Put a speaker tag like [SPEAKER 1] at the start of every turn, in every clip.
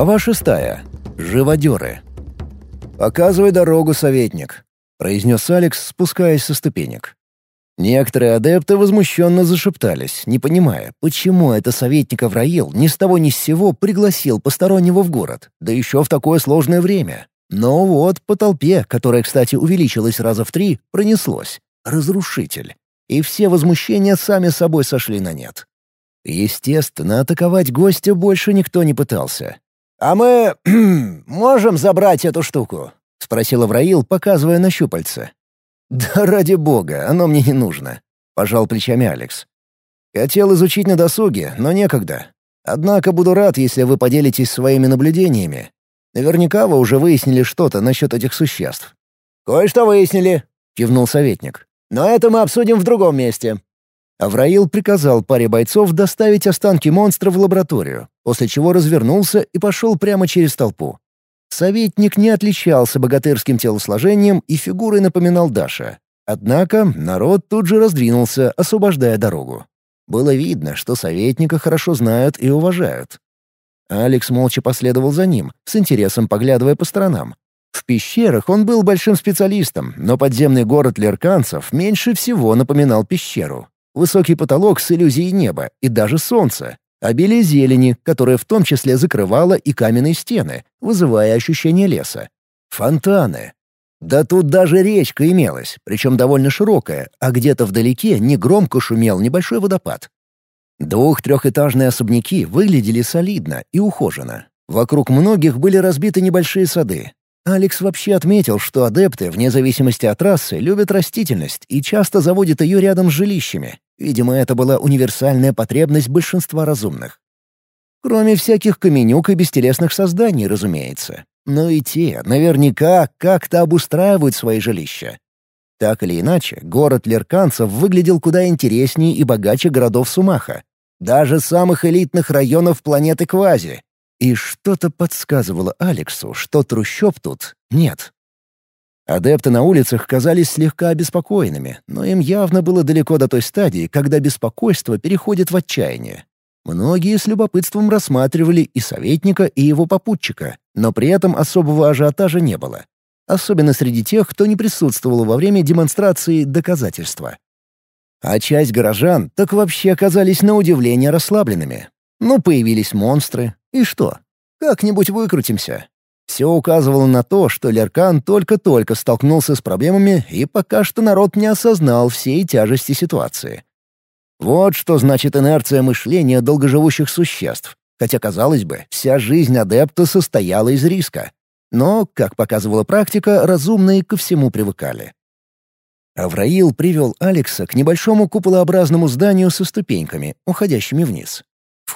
[SPEAKER 1] Глава шестая. Живодеры. «Показывай дорогу, советник», — произнес Алекс, спускаясь со ступенек. Некоторые адепты возмущенно зашептались, не понимая, почему это советник Авраил ни с того ни с сего пригласил постороннего в город, да еще в такое сложное время. Но вот по толпе, которая, кстати, увеличилась раза в три, пронеслось. Разрушитель. И все возмущения сами собой сошли на нет. Естественно, атаковать гостя больше никто не пытался.
[SPEAKER 2] «А мы можем забрать эту штуку?»
[SPEAKER 1] — спросил Авраил, показывая на щупальце. «Да ради бога, оно мне не нужно», — пожал плечами Алекс. «Хотел изучить на досуге, но некогда. Однако буду рад, если вы поделитесь своими наблюдениями. Наверняка вы уже выяснили что-то насчет этих существ».
[SPEAKER 2] «Кое-что выяснили», —
[SPEAKER 1] кивнул советник.
[SPEAKER 2] «Но это мы обсудим в другом месте».
[SPEAKER 1] Авраил приказал паре бойцов доставить останки монстра в лабораторию, после чего развернулся и пошел прямо через толпу. Советник не отличался богатырским телосложением и фигурой напоминал Даша. Однако народ тут же раздвинулся, освобождая дорогу. Было видно, что советника хорошо знают и уважают. Алекс молча последовал за ним, с интересом поглядывая по сторонам. В пещерах он был большим специалистом, но подземный город лерканцев меньше всего напоминал пещеру. Высокий потолок с иллюзией неба и даже солнца, Обилие зелени, которая в том числе закрывала и каменные стены, вызывая ощущение леса. Фонтаны. Да тут даже речка имелась, причем довольно широкая, а где-то вдалеке негромко шумел небольшой водопад. Двух-трехэтажные особняки выглядели солидно и ухоженно. Вокруг многих были разбиты небольшие сады. Алекс вообще отметил, что адепты, вне зависимости от расы, любят растительность и часто заводят ее рядом с жилищами. Видимо, это была универсальная потребность большинства разумных. Кроме всяких каменюк и бестелесных созданий, разумеется. Но и те наверняка как-то обустраивают свои жилища. Так или иначе, город лерканцев выглядел куда интереснее и богаче городов Сумаха. Даже самых элитных районов планеты Квази. И что-то подсказывало Алексу, что трущоб тут нет. Адепты на улицах казались слегка обеспокоенными, но им явно было далеко до той стадии, когда беспокойство переходит в отчаяние. Многие с любопытством рассматривали и советника, и его попутчика, но при этом особого ажиотажа не было. Особенно среди тех, кто не присутствовал во время демонстрации доказательства. А часть горожан так вообще оказались на удивление расслабленными. Ну, появились монстры. И что? Как-нибудь выкрутимся. Все указывало на то, что Леркан только-только столкнулся с проблемами, и пока что народ не осознал всей тяжести ситуации. Вот что значит инерция мышления долгоживущих существ. Хотя, казалось бы, вся жизнь адепта состояла из риска. Но, как показывала практика, разумные ко всему привыкали. Авраил привел Алекса к небольшому куполообразному зданию со ступеньками, уходящими вниз.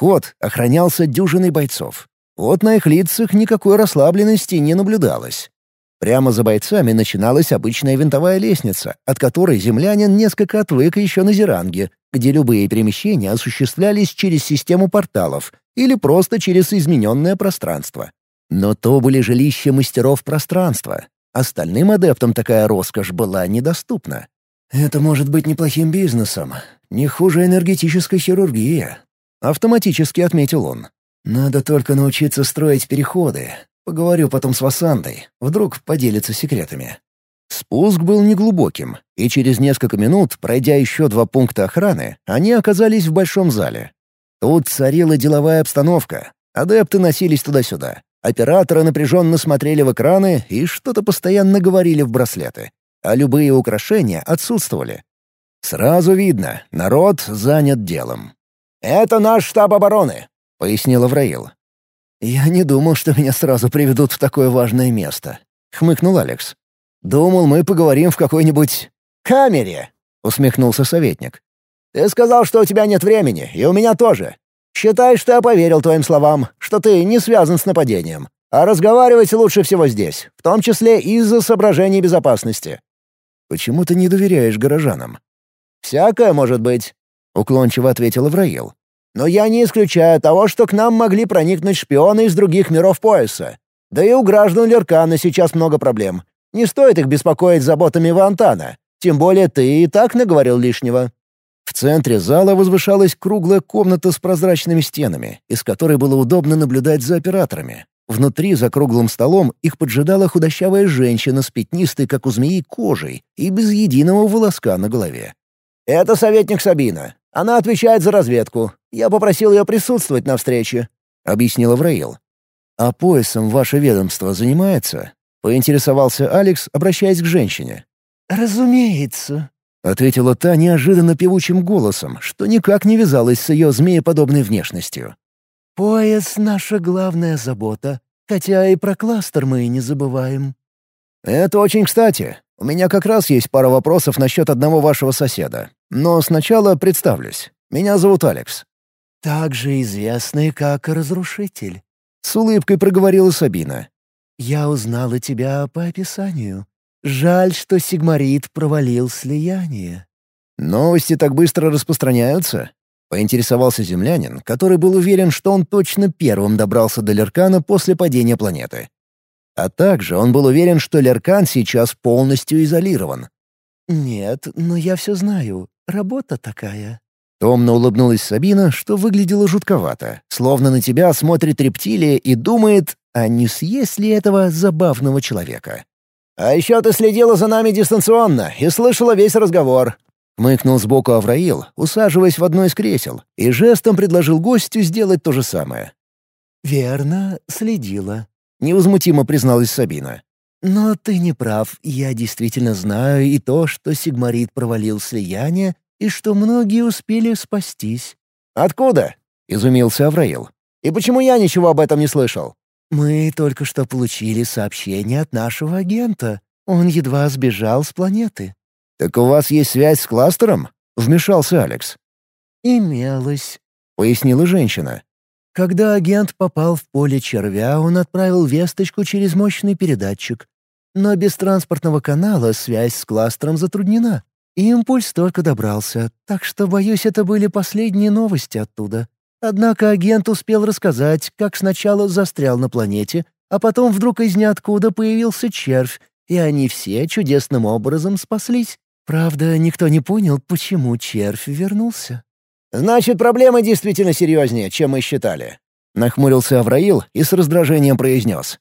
[SPEAKER 1] Вход охранялся дюжиной бойцов. Вот на их лицах никакой расслабленности не наблюдалось. Прямо за бойцами начиналась обычная винтовая лестница, от которой землянин несколько отвык еще на Зеранге, где любые перемещения осуществлялись через систему порталов или просто через измененное пространство. Но то были жилища мастеров пространства. Остальным адептам такая роскошь была недоступна. «Это может быть неплохим бизнесом. Не хуже энергетической хирургии», — автоматически отметил он. Надо только научиться строить переходы. Поговорю потом с Васандой. Вдруг поделится секретами. Спуск был неглубоким, и через несколько минут, пройдя еще два пункта охраны, они оказались в большом зале. Тут царила деловая обстановка. Адепты носились туда-сюда. Операторы напряженно смотрели в экраны и что-то постоянно говорили в браслеты. А любые украшения отсутствовали. Сразу видно, народ занят делом.
[SPEAKER 2] «Это наш штаб обороны
[SPEAKER 1] пояснил Авраил. «Я не думал, что меня сразу приведут в такое важное место», — хмыкнул Алекс. «Думал, мы поговорим в какой-нибудь...»
[SPEAKER 2] «Камере», —
[SPEAKER 1] усмехнулся советник.
[SPEAKER 2] «Ты сказал, что у тебя нет времени, и у меня тоже. Считай, что я поверил твоим словам, что ты не связан с нападением. А разговаривать лучше всего здесь, в том числе из-за соображений безопасности».
[SPEAKER 1] «Почему ты не доверяешь горожанам?»
[SPEAKER 2] «Всякое может быть», — уклончиво ответил Авраил. Но я не исключаю того, что к нам могли проникнуть шпионы из других миров пояса. Да и у граждан Леркана сейчас много проблем. Не стоит их беспокоить заботами Вантана. Тем более ты и так наговорил лишнего».
[SPEAKER 1] В центре зала возвышалась круглая комната с прозрачными стенами, из которой было удобно наблюдать за операторами. Внутри, за круглым столом, их поджидала худощавая женщина с пятнистой, как у змеи, кожей и без единого волоска на голове.
[SPEAKER 2] «Это советник Сабина. Она отвечает за разведку. Я попросил ее присутствовать на встрече», — объяснила Враил.
[SPEAKER 1] «А поясом ваше ведомство занимается?» — поинтересовался Алекс, обращаясь к женщине.
[SPEAKER 3] «Разумеется», —
[SPEAKER 1] ответила та неожиданно певучим голосом, что никак не вязалось с ее змееподобной внешностью.
[SPEAKER 3] Пояс — наша главная забота, хотя и про кластер мы и не забываем».
[SPEAKER 1] «Это очень кстати. У меня как раз есть пара вопросов насчет одного вашего соседа. Но сначала представлюсь. Меня зовут Алекс».
[SPEAKER 3] «Также известный как Разрушитель», —
[SPEAKER 1] с улыбкой проговорила Сабина.
[SPEAKER 3] «Я узнала тебя по описанию. Жаль, что Сигмарит провалил слияние».
[SPEAKER 1] «Новости так быстро распространяются?» Поинтересовался землянин, который был уверен, что он точно первым добрался до Леркана после падения планеты. А также он был уверен, что Леркан сейчас полностью изолирован.
[SPEAKER 3] «Нет, но я все знаю. Работа такая».
[SPEAKER 1] Томно улыбнулась Сабина, что выглядело жутковато, словно на тебя смотрит рептилия и думает, а не съесть ли этого забавного человека.
[SPEAKER 2] «А еще ты следила за нами дистанционно и слышала весь разговор.
[SPEAKER 1] Мыкнул сбоку Авраил, усаживаясь в одно из кресел, и жестом предложил гостю сделать то же самое.
[SPEAKER 3] «Верно, следила», —
[SPEAKER 1] невозмутимо призналась Сабина.
[SPEAKER 3] «Но ты не прав. Я действительно знаю и то, что Сигмарит провалил слияние, и что многие успели спастись».
[SPEAKER 2] «Откуда?»
[SPEAKER 1] — изумился Авраил.
[SPEAKER 2] «И почему я ничего об этом не слышал?»
[SPEAKER 3] «Мы только что получили сообщение от нашего агента. Он едва сбежал с планеты».
[SPEAKER 1] «Так у вас есть связь с кластером?» — вмешался Алекс.
[SPEAKER 3] «Имелось», —
[SPEAKER 1] пояснила женщина.
[SPEAKER 3] Когда агент попал в поле червя, он отправил весточку через мощный передатчик. Но без транспортного канала связь с кластером затруднена. Импульс только добрался, так что, боюсь, это были последние новости оттуда. Однако агент успел рассказать, как сначала застрял на планете, а потом вдруг из ниоткуда появился червь, и они все чудесным образом спаслись. Правда, никто не понял, почему червь вернулся.
[SPEAKER 2] «Значит, проблема действительно серьезнее, чем мы считали», —
[SPEAKER 1] нахмурился Авраил и с раздражением произнес.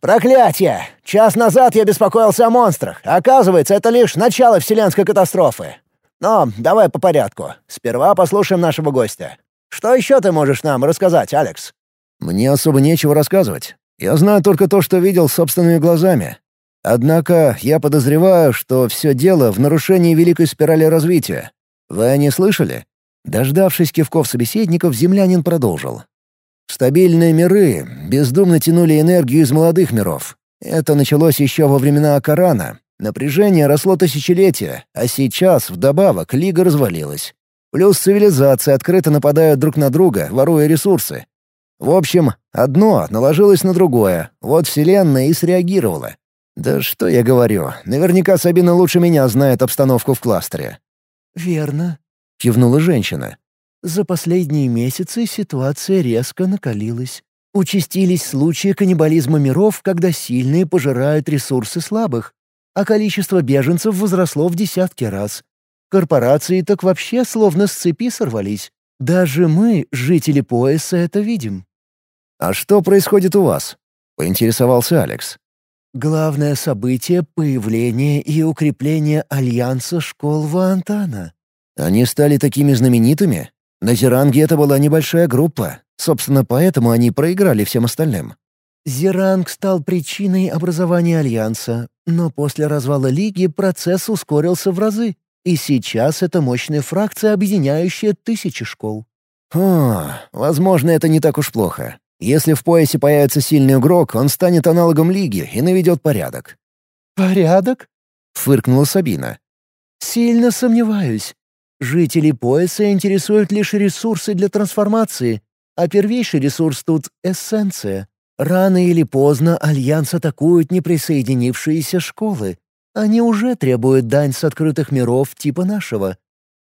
[SPEAKER 2] «Проклятие! Час назад я беспокоился о монстрах. Оказывается, это лишь начало вселенской катастрофы. Но давай по порядку. Сперва послушаем нашего гостя. Что еще ты можешь нам рассказать, Алекс?»
[SPEAKER 1] «Мне особо нечего рассказывать. Я знаю только то, что видел собственными глазами. Однако я подозреваю, что все дело в нарушении великой спирали развития. Вы о ней слышали?» Дождавшись кивков собеседников, землянин продолжил. «Стабильные миры бездумно тянули энергию из молодых миров. Это началось еще во времена Акарана. Напряжение росло тысячелетия, а сейчас, вдобавок, Лига развалилась. Плюс цивилизации открыто нападают друг на друга, воруя ресурсы. В общем, одно наложилось на другое, вот Вселенная и среагировала. «Да что я говорю, наверняка Сабина лучше меня знает обстановку в кластере».
[SPEAKER 3] «Верно», —
[SPEAKER 1] кивнула женщина.
[SPEAKER 3] «За последние месяцы ситуация резко накалилась. Участились случаи каннибализма миров, когда сильные пожирают ресурсы слабых, а количество беженцев возросло в десятки раз. Корпорации так вообще словно с цепи сорвались. Даже мы, жители пояса, это видим».
[SPEAKER 1] «А что происходит у вас?» — поинтересовался Алекс.
[SPEAKER 3] Главное событие — появление и укрепление альянса школ Вантана.
[SPEAKER 1] Они стали такими знаменитыми? На Зеранге это была небольшая группа. Собственно, поэтому они проиграли всем остальным.
[SPEAKER 3] Зеранг стал причиной образования альянса, но после развала Лиги процесс ускорился в разы, и сейчас это мощная фракция, объединяющая тысячи школ.
[SPEAKER 1] О, возможно, это не так уж плохо. Если в поясе появится сильный игрок, он станет аналогом Лиги и наведет порядок».
[SPEAKER 3] «Порядок?»
[SPEAKER 1] — фыркнула Сабина.
[SPEAKER 3] «Сильно сомневаюсь. Жители пояса интересуют лишь ресурсы для трансформации, а первейший ресурс тут — эссенция. Рано или поздно Альянс атакуют неприсоединившиеся школы. Они уже требуют дань с открытых миров типа нашего.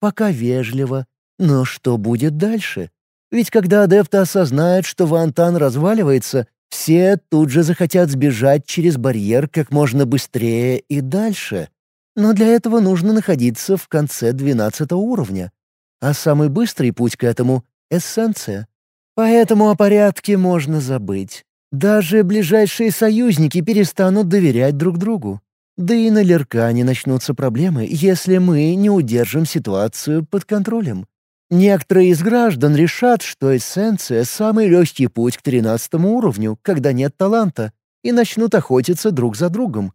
[SPEAKER 3] Пока вежливо. Но что будет дальше? Ведь когда адепты осознают, что Вантан разваливается, все тут же захотят сбежать через барьер как можно быстрее и дальше. Но для этого нужно находиться в конце двенадцатого уровня. а самый быстрый путь к этому — эссенция. Поэтому о порядке можно забыть. Даже ближайшие союзники перестанут доверять друг другу. Да и на Леркане начнутся проблемы, если мы не удержим ситуацию под контролем. Некоторые из граждан решат, что эссенция — самый легкий путь к тринадцатому уровню, когда нет таланта, и начнут охотиться друг за другом.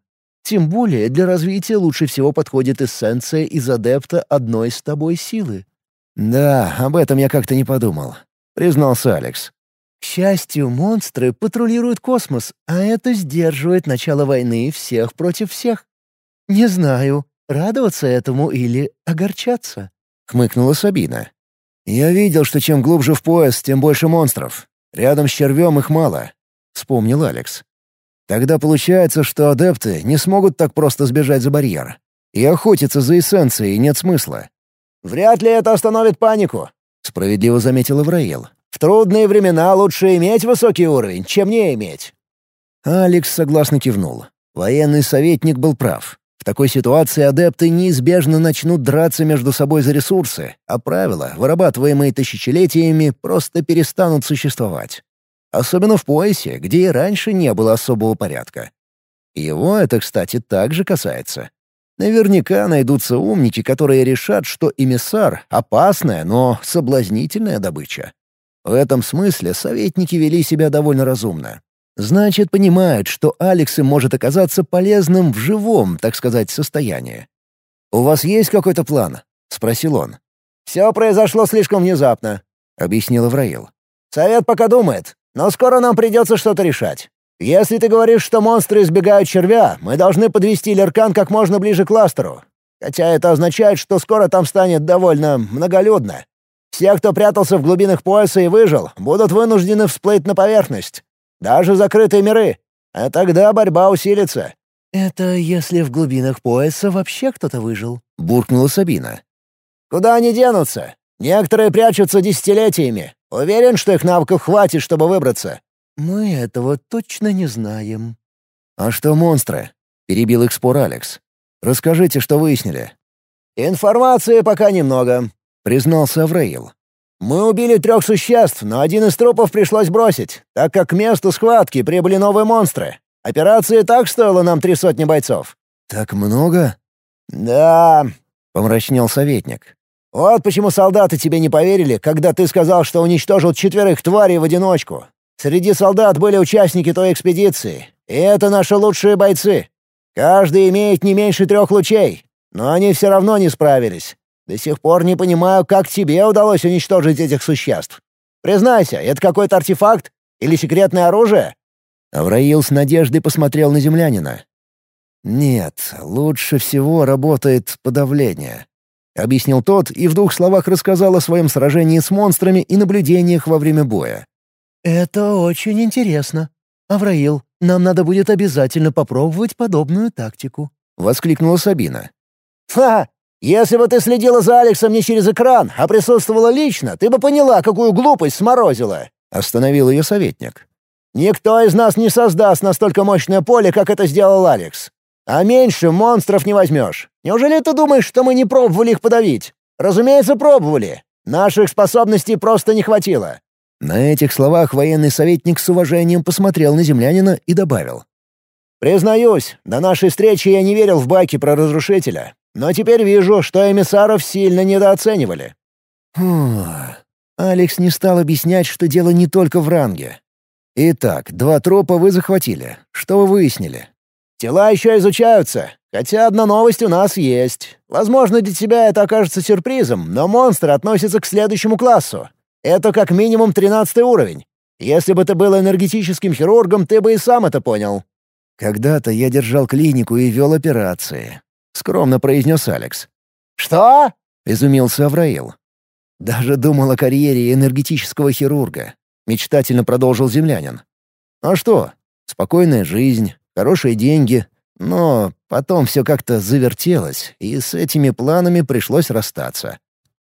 [SPEAKER 3] Тем более для развития лучше всего подходит эссенция из адепта одной с тобой силы.
[SPEAKER 1] «Да, об этом я как-то не подумал», — признался Алекс.
[SPEAKER 3] К счастью, монстры патрулируют космос, а это сдерживает начало войны всех против всех. Не знаю, радоваться этому или огорчаться.
[SPEAKER 1] Хмыкнула Сабина. «Я видел, что чем глубже в пояс, тем больше монстров. Рядом с червем их мало», — вспомнил Алекс. «Тогда получается, что адепты не смогут так просто сбежать за барьер. И охотиться за эссенцией нет смысла».
[SPEAKER 2] «Вряд ли это остановит панику», — справедливо заметил Ивраил. В трудные времена лучше иметь высокий уровень, чем не иметь».
[SPEAKER 1] Алекс согласно кивнул. Военный советник был прав. В такой ситуации адепты неизбежно начнут драться между собой за ресурсы, а правила, вырабатываемые тысячелетиями, просто перестанут существовать. Особенно в поясе, где и раньше не было особого порядка. Его это, кстати, также касается. Наверняка найдутся умники, которые решат, что эмиссар — опасная, но соблазнительная добыча. В этом смысле советники вели себя довольно разумно. Значит, понимают, что Алекс им может оказаться полезным в живом, так сказать, состоянии. «У вас есть какой-то план?» — спросил он.
[SPEAKER 2] «Все произошло слишком внезапно», — объяснил Авраил. «Совет пока думает, но скоро нам придется что-то решать. Если ты говоришь, что монстры избегают червя, мы должны подвести Леркан как можно ближе к кластеру. Хотя это означает, что скоро там станет довольно многолюдно. Все, кто прятался в глубинах пояса и выжил, будут вынуждены всплыть на поверхность. Даже закрытые миры. А тогда борьба усилится».
[SPEAKER 3] «Это если в глубинах пояса вообще кто-то выжил?»
[SPEAKER 1] — буркнула Сабина.
[SPEAKER 2] «Куда они денутся? Некоторые прячутся десятилетиями. Уверен, что их навыков хватит, чтобы выбраться».
[SPEAKER 3] «Мы этого точно не знаем».
[SPEAKER 1] «А что монстры?» — перебил их спор Алекс. «Расскажите, что выяснили».
[SPEAKER 2] «Информации пока немного.
[SPEAKER 1] — признался Авраил.
[SPEAKER 2] «Мы убили трех существ, но один из трупов пришлось бросить, так как к месту схватки прибыли новые монстры. Операция так стоила нам три сотни бойцов».
[SPEAKER 1] «Так много?»
[SPEAKER 2] «Да», —
[SPEAKER 1] помрачнел советник.
[SPEAKER 2] «Вот почему солдаты тебе не поверили, когда ты сказал, что уничтожил четверых тварей в одиночку. Среди солдат были участники той экспедиции, и это наши лучшие бойцы. Каждый имеет не меньше трех лучей, но они все равно не справились. До сих пор не понимаю, как тебе удалось уничтожить этих существ. Признайся, это какой-то артефакт или секретное оружие?»
[SPEAKER 1] Авраил с надеждой посмотрел на землянина. «Нет, лучше всего работает подавление», — объяснил тот и в двух словах рассказал о своем сражении с монстрами и наблюдениях во время боя.
[SPEAKER 3] «Это очень интересно. Авраил, нам надо будет обязательно попробовать подобную тактику», —
[SPEAKER 1] воскликнула Сабина.
[SPEAKER 2] «Ха! Если бы ты следила за Алексом не через экран, а присутствовала лично, ты бы поняла, какую глупость сморозила!» — остановил ее советник. «Никто из нас не создаст настолько мощное поле, как это сделал Алекс. А меньше монстров не возьмешь. Неужели ты думаешь, что мы не пробовали их подавить? Разумеется, пробовали. Наших способностей просто не хватило».
[SPEAKER 1] На этих словах военный советник с уважением посмотрел на землянина и добавил.
[SPEAKER 2] «Признаюсь, до нашей встречи я не верил в байки про разрушителя. Но теперь вижу, что эмиссаров сильно недооценивали».
[SPEAKER 1] Фу. Алекс не стал объяснять, что дело не только в ранге. «Итак, два трупа вы захватили. Что вы выяснили?»
[SPEAKER 2] «Тела еще изучаются, хотя одна новость у нас есть. Возможно, для тебя это окажется сюрпризом, но монстр относится к следующему классу. Это как минимум тринадцатый уровень. Если бы ты был энергетическим хирургом, ты бы и сам это понял».
[SPEAKER 1] «Когда-то я держал клинику и вел операции. — скромно произнес Алекс.
[SPEAKER 2] «Что?»
[SPEAKER 1] — изумился Авраил. «Даже думал о карьере энергетического хирурга», — мечтательно продолжил землянин. «А что? Спокойная жизнь, хорошие деньги, но потом все как-то завертелось, и с этими планами пришлось расстаться.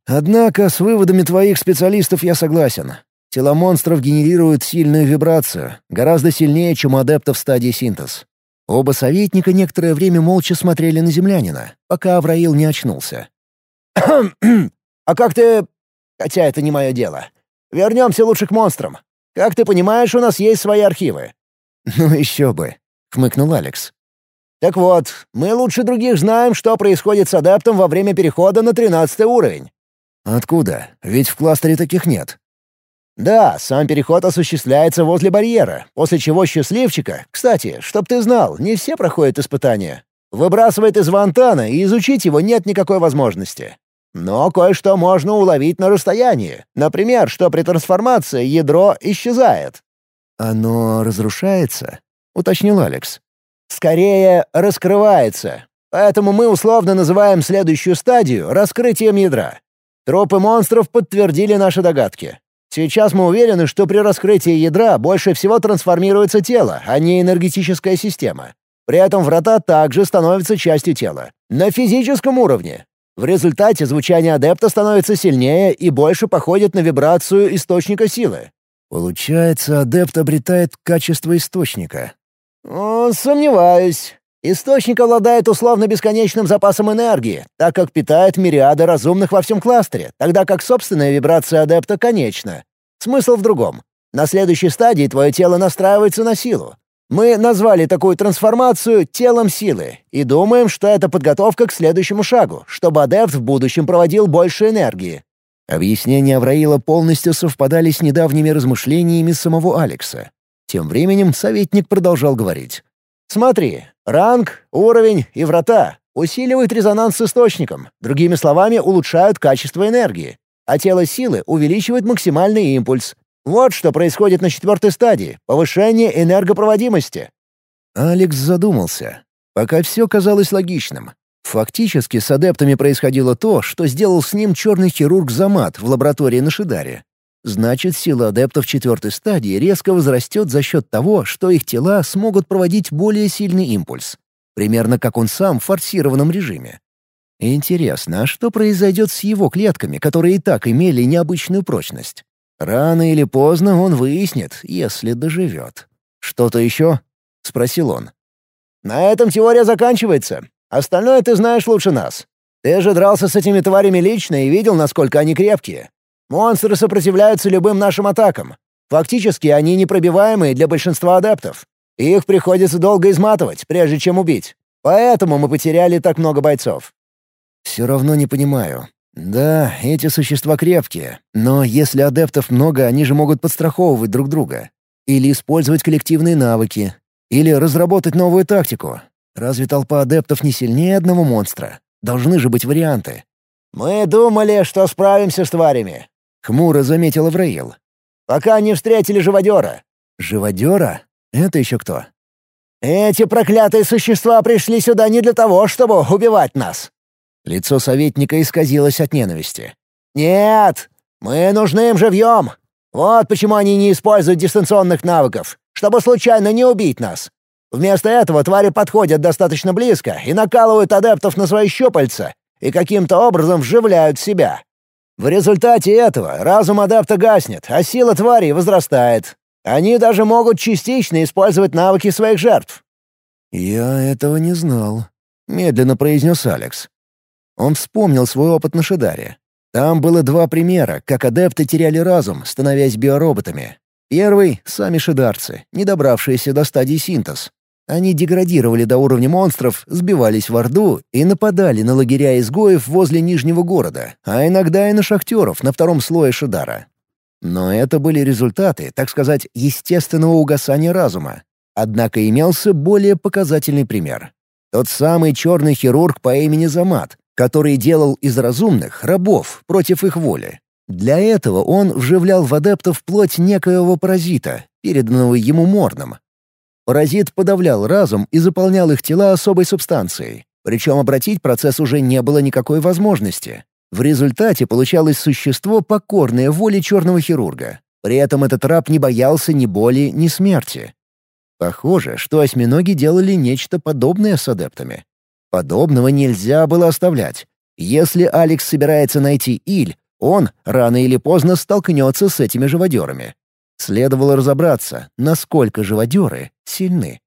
[SPEAKER 1] Однако с выводами твоих специалистов я согласен. Тела монстров генерируют сильную вибрацию, гораздо сильнее, чем у адептов стадии синтез. Оба советника некоторое время молча смотрели на землянина, пока Авраил не очнулся.
[SPEAKER 2] а как ты... Хотя это не мое дело. Вернемся лучше к монстрам. Как ты понимаешь, у нас есть свои архивы».
[SPEAKER 1] «Ну еще бы», — хмыкнул Алекс.
[SPEAKER 2] «Так вот, мы лучше других знаем, что происходит с адептом во время перехода на тринадцатый уровень».
[SPEAKER 1] «Откуда? Ведь в кластере таких нет».
[SPEAKER 2] «Да, сам переход осуществляется возле барьера, после чего счастливчика, кстати, чтоб ты знал, не все проходят испытания, выбрасывает из вантана, и изучить его нет никакой возможности. Но кое-что можно уловить на расстоянии. Например, что при трансформации ядро исчезает.
[SPEAKER 1] «Оно разрушается?» — уточнил Алекс.
[SPEAKER 2] «Скорее, раскрывается. Поэтому мы условно называем следующую стадию раскрытием ядра. Трупы монстров подтвердили наши догадки. Сейчас мы уверены, что при раскрытии ядра больше всего трансформируется тело, а не энергетическая система. При этом врата также становятся частью тела. На физическом уровне. В результате звучание адепта становится сильнее и больше походит на вибрацию источника силы.
[SPEAKER 1] Получается, адепт обретает качество источника.
[SPEAKER 2] Сомневаюсь. Источник обладает условно бесконечным запасом энергии, так как питает мириады разумных во всем кластере, тогда как собственная вибрация адепта конечна. Смысл в другом. На следующей стадии твое тело настраивается на силу. Мы назвали такую трансформацию «телом силы» и думаем, что это подготовка к следующему шагу, чтобы адепт в будущем проводил больше энергии.
[SPEAKER 1] Объяснения Авраила полностью совпадали с недавними размышлениями самого Алекса. Тем временем советник продолжал говорить.
[SPEAKER 2] «Смотри, ранг, уровень и врата усиливают резонанс с источником, другими словами, улучшают качество энергии, а тело силы увеличивает максимальный импульс, вот что происходит на четвертой стадии — повышение энергопроводимости.
[SPEAKER 1] Алекс задумался. Пока все казалось логичным. Фактически с адептами происходило то, что сделал с ним черный хирург Замат в лаборатории на Шидаре. Значит, сила адептов четвертой стадии резко возрастет за счет того, что их тела смогут проводить более сильный импульс. Примерно как он сам в форсированном режиме. Интересно, а что произойдет с его клетками, которые и так имели необычную прочность? Рано или поздно он выяснит, если доживет. «Что-то еще?» — спросил он.
[SPEAKER 2] «На этом теория заканчивается. Остальное ты знаешь лучше нас. Ты же дрался с этими тварями лично и видел, насколько они крепкие. Монстры сопротивляются любым нашим атакам. Фактически они непробиваемые для большинства адептов. Их приходится долго изматывать, прежде чем убить. Поэтому мы потеряли так много бойцов».
[SPEAKER 1] «Все равно не понимаю. Да, эти существа крепкие, но если адептов много, они же могут подстраховывать друг друга. Или использовать коллективные навыки. Или разработать новую тактику. Разве толпа адептов не сильнее одного монстра? Должны же быть варианты.
[SPEAKER 2] «Мы думали, что справимся с тварями», —
[SPEAKER 1] хмуро заметил Авраил.
[SPEAKER 2] «Пока не встретили живодера».
[SPEAKER 1] «Живодера? Это еще кто?»
[SPEAKER 2] «Эти проклятые существа пришли сюда не для того, чтобы убивать нас.
[SPEAKER 1] Лицо советника исказилось от ненависти.
[SPEAKER 2] «Нет! Мы нужны им живьем! Вот почему они не используют дистанционных навыков, чтобы случайно не убить нас. Вместо этого твари подходят достаточно близко и накалывают адептов на свои щупальца и каким-то образом вживляют себя. В результате этого разум адепта гаснет, а сила твари возрастает. Они даже могут частично использовать навыки своих жертв».
[SPEAKER 1] «Я этого не знал», — медленно произнес Алекс. Он вспомнил свой опыт на Шидаре. Там было два примера, как адепты теряли разум, становясь биороботами. Первый — сами шидарцы, не добравшиеся до стадии синтез. Они деградировали до уровня монстров, сбивались в Орду и нападали на лагеря изгоев возле Нижнего города, а иногда и на шахтеров на втором слое Шидара. Но это были результаты, так сказать, естественного угасания разума. Однако имелся более показательный пример. Тот самый черный хирург по имени Замат, который делал из разумных рабов против их воли. Для этого он вживлял в адептов плоть некоего паразита, переданного ему морном. Паразит подавлял разум и заполнял их тела особой субстанцией. Причем обратить процесс уже не было никакой возможности. В результате получалось существо, покорное воле черного хирурга. При этом этот раб не боялся ни боли, ни смерти. Похоже, что осьминоги делали нечто подобное с адептами. Подобного нельзя было оставлять. Если Алекс собирается найти Иль, он рано или поздно столкнется с этими живодерами. Следовало разобраться, насколько живодеры сильны.